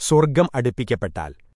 സ്വർഗം അടുപ്പിക്കപ്പെട്ടാൽ